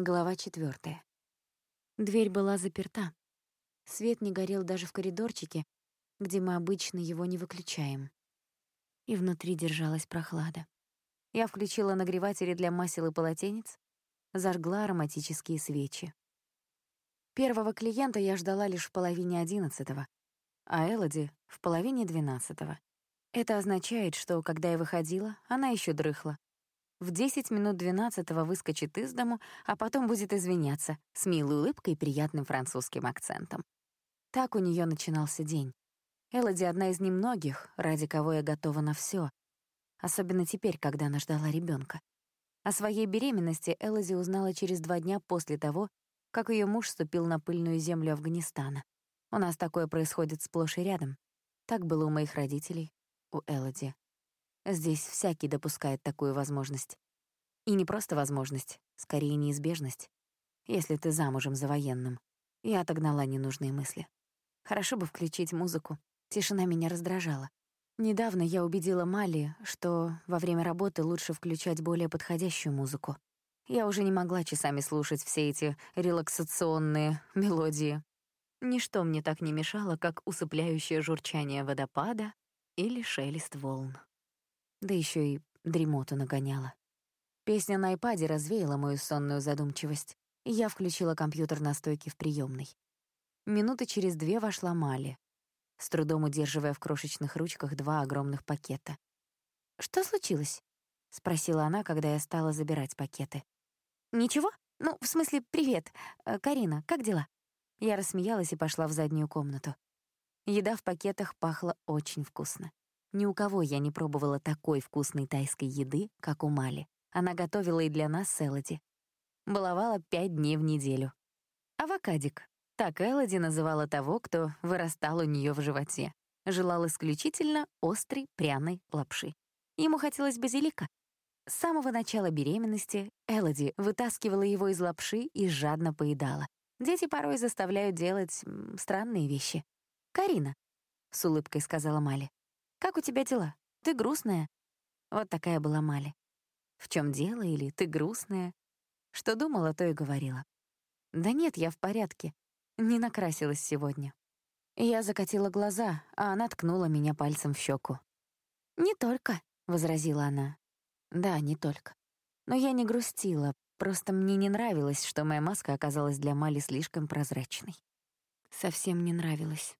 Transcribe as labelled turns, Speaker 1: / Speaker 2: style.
Speaker 1: Глава четвертая. Дверь была заперта. Свет не горел даже в коридорчике, где мы обычно его не выключаем. И внутри держалась прохлада. Я включила нагреватели для масел и полотенец, зажгла ароматические свечи. Первого клиента я ждала лишь в половине одиннадцатого, а Элоди — в половине двенадцатого. Это означает, что, когда я выходила, она еще дрыхла, в 10 минут 12 выскочит из дому, а потом будет извиняться с милой улыбкой и приятным французским акцентом. Так у нее начинался день. Элоди — одна из немногих, ради кого я готова на все, особенно теперь, когда она ждала ребенка. О своей беременности Элоди узнала через два дня после того, как ее муж ступил на пыльную землю Афганистана. У нас такое происходит сплошь и рядом. Так было у моих родителей, у Элоди. Здесь всякий допускает такую возможность. И не просто возможность, скорее неизбежность. Если ты замужем за военным. Я отогнала ненужные мысли. Хорошо бы включить музыку. Тишина меня раздражала. Недавно я убедила Мали, что во время работы лучше включать более подходящую музыку. Я уже не могла часами слушать все эти релаксационные мелодии. Ничто мне так не мешало, как усыпляющее журчание водопада или шелест волн да еще и дремоту нагоняла. Песня на айпаде развеяла мою сонную задумчивость, и я включила компьютер на стойке в приемной. Минуты через две вошла Мали, с трудом удерживая в крошечных ручках два огромных пакета. «Что случилось?» — спросила она, когда я стала забирать пакеты. «Ничего? Ну, в смысле, привет. Э, Карина, как дела?» Я рассмеялась и пошла в заднюю комнату. Еда в пакетах пахла очень вкусно. Ни у кого я не пробовала такой вкусной тайской еды, как у Мали. Она готовила и для нас с Элоди. Баловала пять дней в неделю. Авокадик. Так Элоди называла того, кто вырастал у нее в животе. Желал исключительно острой пряной лапши. Ему хотелось базилика. С самого начала беременности Элоди вытаскивала его из лапши и жадно поедала. Дети порой заставляют делать странные вещи. «Карина», — с улыбкой сказала Мали, как у тебя дела? Ты грустная?» Вот такая была Мали. «В чем дело?» или «ты грустная?» Что думала, то и говорила. «Да нет, я в порядке. Не накрасилась сегодня». Я закатила глаза, а она ткнула меня пальцем в щеку. «Не только», — возразила она. «Да, не только. Но я не грустила, просто мне не нравилось, что моя маска оказалась для Мали слишком прозрачной. Совсем не нравилось.